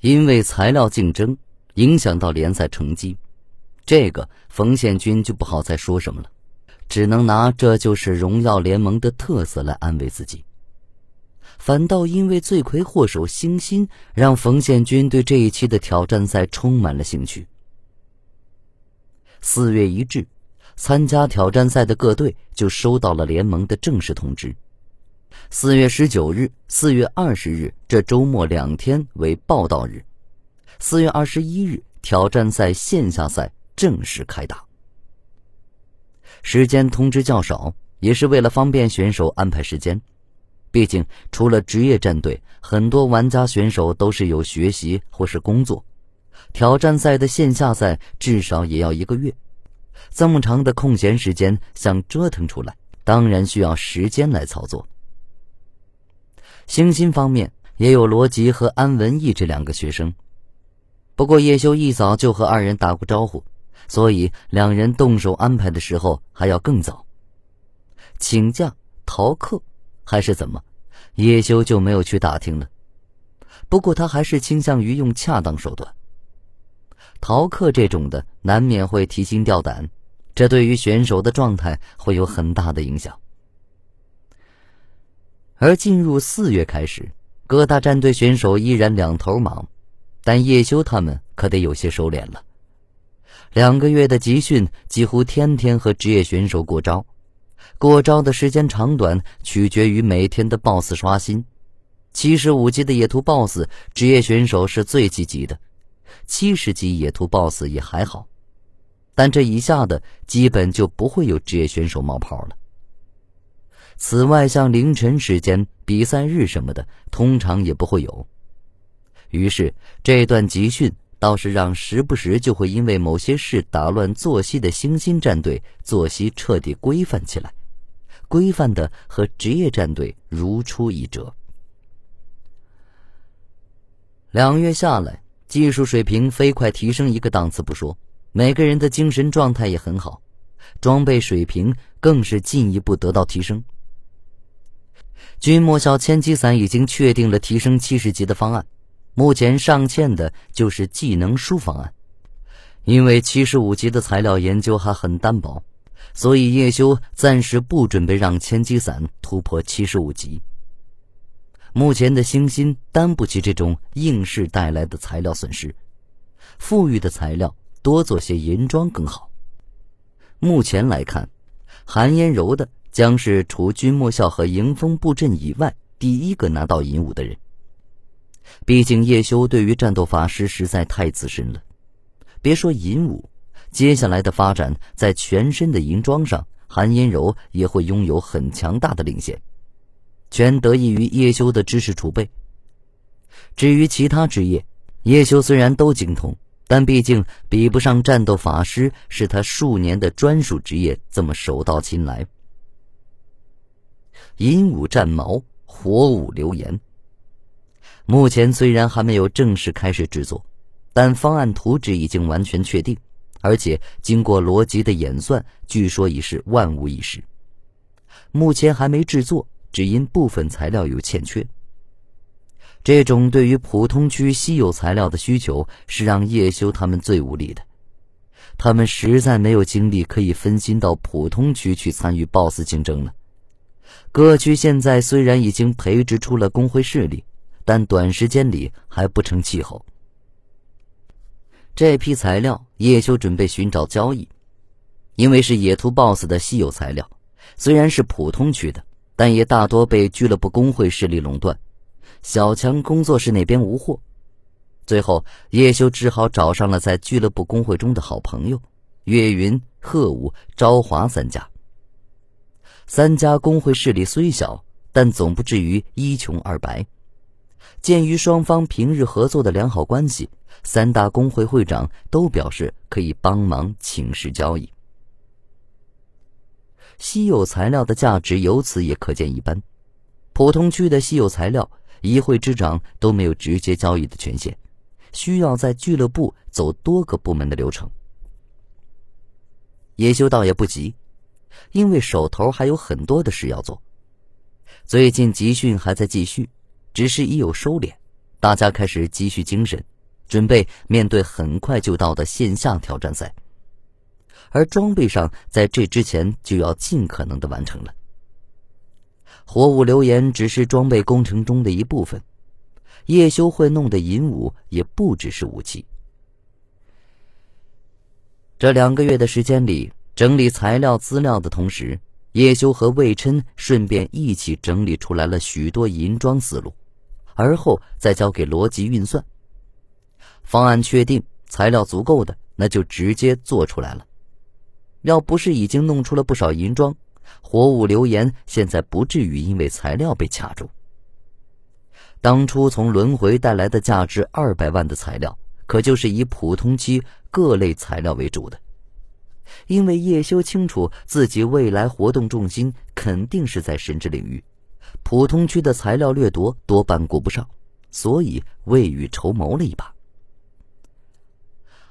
因为材料竞争影响到联赛成绩，这个冯宪军就不好再说什么了，只能拿这就是荣耀联盟的特色来安慰自己。反倒因为罪魁祸首星星，让冯宪军对这一期的挑战赛充满了兴趣。四月一至，参加挑战赛的各队就收到了联盟的正式通知。四月十九日、四月二十日这周末两天为报道日。四月二十一日，挑战赛线下赛正式开打。时间通知较少，也是为了方便选手安排时间。毕竟，除了职业战队，很多玩家选手都是有学习或是工作。挑战赛的线下赛至少也要一个月，这么长的空闲时间想折腾出来，当然需要时间来操作。星星方面也有罗辑和安文逸这两个学生，不过叶修一早就和二人打过招呼，所以两人动手安排的时候还要更早。请假逃课还是怎么，叶修就没有去打听了。不过他还是倾向于用恰当手段。逃课这种的难免会提心吊胆，这对于选手的状态会有很大的影响。而进入四月开始，各大战队选手依然两头忙，但叶修他们可得有些收敛了。两个月的集训，几乎天天和职业选手过招，过招的时间长短取决于每天的 BOSS 刷新。七十五级的野图 BOSS，职业选手是最积极的；七十级野图 BOSS 也还好，但这以下的基本就不会有职业选手冒泡了。此外，像凌晨时间、比赛日什么的，通常也不会有。于是，这段集训倒是让时不时就会因为某些事打乱作息的星星战队作息彻底规范起来，规范的和职业战队如出一辙。两月下来，技术水平飞快提升一个档次不说，每个人的精神状态也很好，装备水平更是进一步得到提升。君莫笑千机伞已经确定了提升七十级的方案，目前尚欠的就是技能书方案。因为七十五级的材料研究还很单薄，所以叶修暂时不准备让千机伞突破七十五级。目前的星星担不起这种应试带来的材料损失，富裕的材料多做些银装更好。目前来看，韩烟柔的。将是除君莫笑和迎风布阵以外第一个拿到银武的人。毕竟叶修对于战斗法师实在太资深了，别说银武，接下来的发展在全身的银装上，韩嫣柔也会拥有很强大的领先，全得益于叶修的知识储备。至于其他职业，叶修虽然都精通，但毕竟比不上战斗法师是他数年的专属职业这么手到擒来。银武战矛，火舞流言。目前虽然还没有正式开始制作，但方案图纸已经完全确定，而且经过罗辑的演算，据说已是万无一失。目前还没制作，只因部分材料有欠缺。这种对于普通区稀有材料的需求，是让叶修他们最无力的。他们实在没有精力可以分心到普通区去参与 BOSS 竞争了。各区现在虽然已经培植出了工会势力，但短时间里还不成气候。这批材料，叶修准备寻找交易，因为是野兔 BOSS 的稀有材料，虽然是普通区的，但也大多被俱乐部工会势力垄断。小强工作室那边无货，最后叶修只好找上了在俱乐部工会中的好朋友岳云、贺武、昭华三家。三家工会势力虽小，但总不至于一穷二白。鉴于双方平日合作的良好关系，三大工会会长都表示可以帮忙请示交易。稀有材料的价值由此也可见一斑。普通区的稀有材料，一会之长都没有直接交易的权限，需要在俱乐部走多个部门的流程。叶修倒也不急。因为手头还有很多的事要做，最近集训还在继续，只是已有收敛，大家开始积蓄精神，准备面对很快就到的线下挑战赛。而装备上，在这之前就要尽可能的完成了。火舞流言只是装备工程中的一部分，叶修会弄的银武也不只是武器。这两个月的时间里，整理材料资料的同时，叶修和魏琛顺便一起整理出来了许多银装思路，而后再交给罗辑运算。方案确定，材料足够的，那就直接做出来了。要不是已经弄出了不少银装，火舞流言现在不至于因为材料被卡住。当初从轮回带来的价值二百万的材料，可就是以普通期各类材料为主的。因为叶修清楚自己未来活动重心肯定是在神之领域，普通区的材料掠夺多半顾不上，所以未雨绸缪了一把。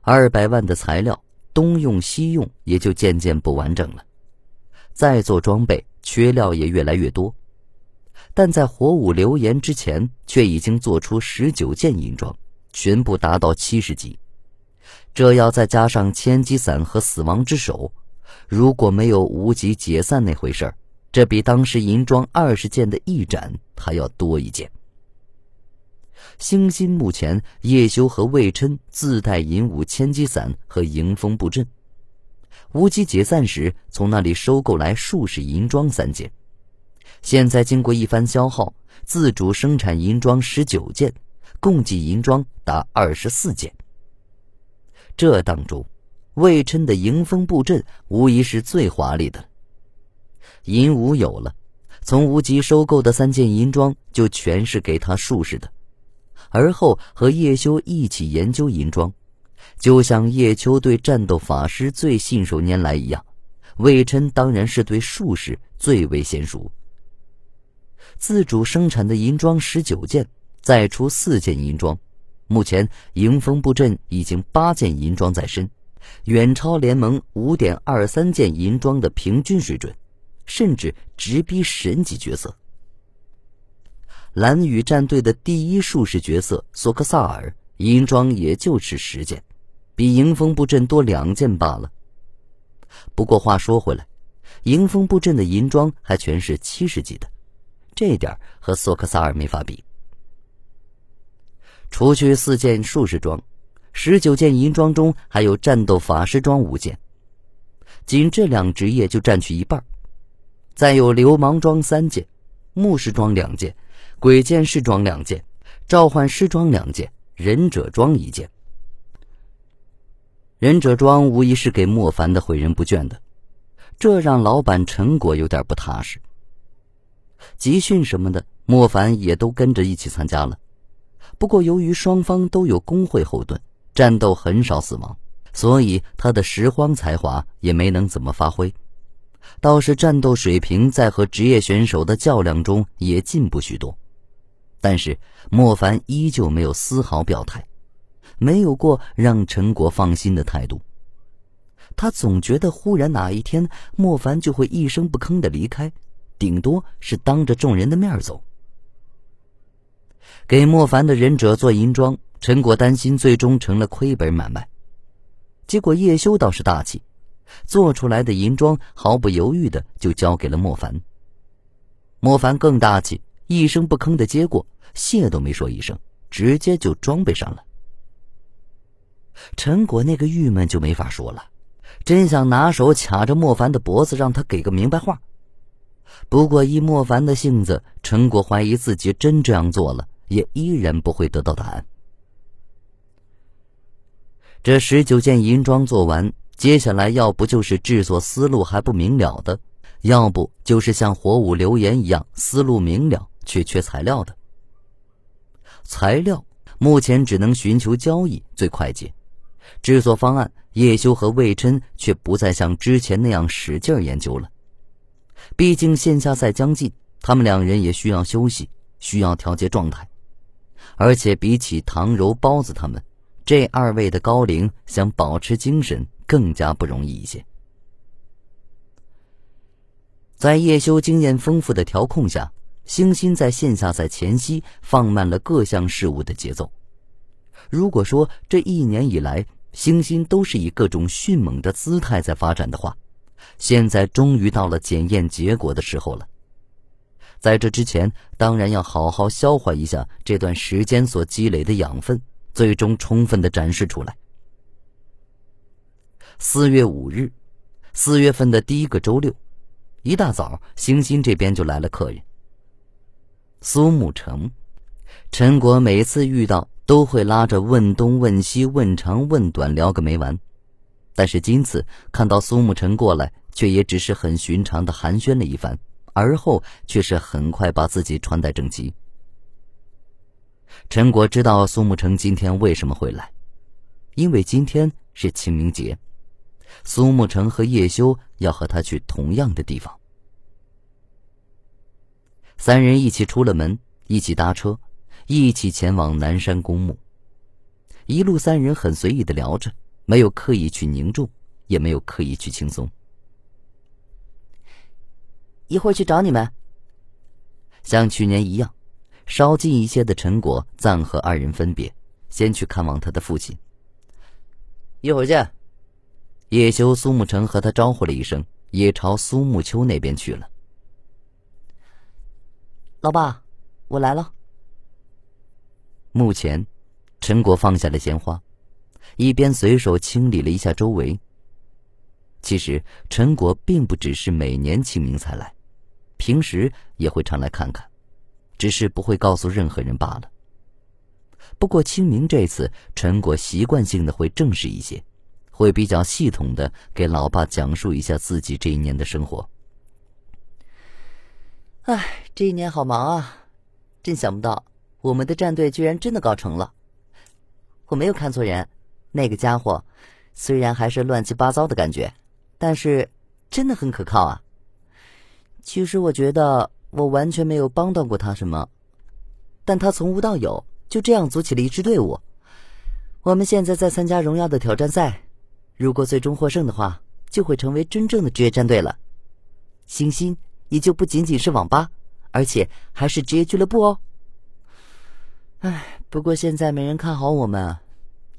二百万的材料。东用西用，也就渐渐不完整了。再做装备，缺料也越来越多。但在火舞流言之前，却已经做出十九件银装，全部达到七十级。这要再加上千机伞和死亡之手，如果没有无极解散那回事，这比当时银装二十件的一斩还要多一件。星星目前，叶修和魏琛自带银武千机伞和迎风布阵。无极解散时，从那里收购来数十银装三件。现在经过一番消耗，自主生产银装十九件，共计银装达二十四件。这当中，魏琛的迎风布阵无疑是最华丽的。银武有了，从无极收购的三件银装就全是给他术士的。而后和叶修一起研究银装，就像叶秋对战斗法师最信手拈来一样，魏琛当然是对术士最为娴熟。自主生产的银装十九件，再出四件银装，目前迎风布阵已经八件银装在身，远超联盟五点二三件银装的平均水准，甚至直逼神级角色。蓝羽战队的第一术士角色索克萨尔银装也就是十件，比迎风布阵多两件罢了。不过话说回来，迎风布阵的银装还全是七十级的，这点和索克萨尔没法比。除去四件术士装，十九件银装中还有战斗法师装五件，仅这两职业就占去一半。再有流氓装三件，牧师装两件。鬼剑士装两件，召唤师装两件，忍者装一件。忍者装无疑是给莫凡的毁人不倦的，这让老板陈果有点不踏实。集训什么的，莫凡也都跟着一起参加了。不过由于双方都有工会后盾，战斗很少死亡，所以他的拾荒才华也没能怎么发挥。倒是战斗水平在和职业选手的较量中也进步许多。但是莫凡依旧没有丝毫表态，没有过让陈果放心的态度。他总觉得忽然哪一天莫凡就会一声不吭的离开，顶多是当着众人的面走。给莫凡的忍者做银装，陈果担心最终成了亏本买卖。结果叶修倒是大气，做出来的银装毫不犹豫的就交给了莫凡。莫凡更大气。一声不吭的接过，谢都没说一声，直接就装备上了。陈果那个郁闷就没法说了，真想拿手卡着莫凡的脖子，让他给个明白话。不过依莫凡的性子，陈果怀疑自己真这样做了，也依然不会得到答案。这十九件银装做完，接下来要不就是制作思路还不明了的，要不就是像火舞流言一样思路明了。却缺材料的材料，目前只能寻求交易最快捷。制作方案，叶修和魏琛却不再像之前那样使劲研究了。毕竟线下赛将近，他们两人也需要休息，需要调节状态。而且比起唐柔、包子他们，这二位的高龄想保持精神更加不容易一些。在叶修经验丰富的调控下。星星在线下赛前夕放慢了各项事务的节奏。如果说这一年以来，星星都是以各种迅猛的姿态在发展的话，现在终于到了检验结果的时候了。在这之前，当然要好好消化一下这段时间所积累的养分，最终充分的展示出来。四月五日，四月份的第一个周六，一大早，星星这边就来了客人。苏沐橙，陈果每次遇到。都会拉着问东问西问长问短聊个没完，但是今次看到苏沐橙过来，却也只是很寻常的寒暄了一番，而后却是很快把自己穿戴整齐。陈果知道苏沐橙今天为什么会来，因为今天是清明节，苏沐橙和叶修要和他去同样的地方。三人一起出了门，一起搭车。一起前往南山公墓。一路三人很随意的聊着，没有刻意去凝重，也没有刻意去轻松。一会儿去找你们。像去年一样，稍近一些的陈果暂和二人分别，先去看望他的父亲。一会儿见。叶修、苏沐橙和他招呼了一声，也朝苏沐秋那边去了。老爸，我来了。目前，陈果放下了鲜花，一边随手清理了一下周围。其实，陈果并不只是每年清明才来，平时也会常来看看，只是不会告诉任何人罢了。不过清明这次，陈果习惯性的会正式一些，会比较系统的给老爸讲述一下自己这一年的生活。唉，这一年好忙啊，真想不到。我们的战队居然真的搞成了，我没有看错人。那个家伙虽然还是乱七八糟的感觉，但是真的很可靠啊。其实我觉得我完全没有帮到过他什么，但他从无到有就这样组起了一支队伍。我们现在在参加荣耀的挑战赛，如果最终获胜的话，就会成为真正的职业战队了。星星也就不仅仅是网吧，而且还是职业俱乐部哦。唉，不过现在没人看好我们，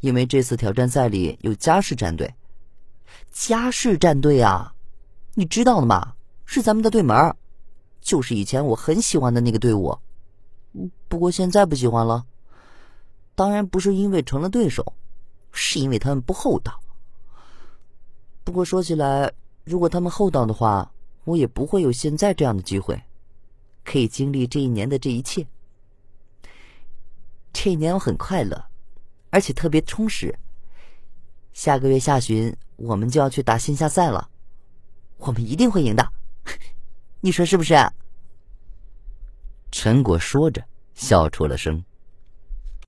因为这次挑战赛里有嘉世战队。嘉世战队啊，你知道的吗？是咱们的对门，就是以前我很喜欢的那个队伍。不过现在不喜欢了，当然不是因为成了对手，是因为他们不厚道。不过说起来，如果他们厚道的话，我也不会有现在这样的机会，可以经历这一年的这一切。这一年我很快乐，而且特别充实。下个月下旬我们就要去打线下赛了，我们一定会赢的，你说是不是？陈果说着，笑出了声。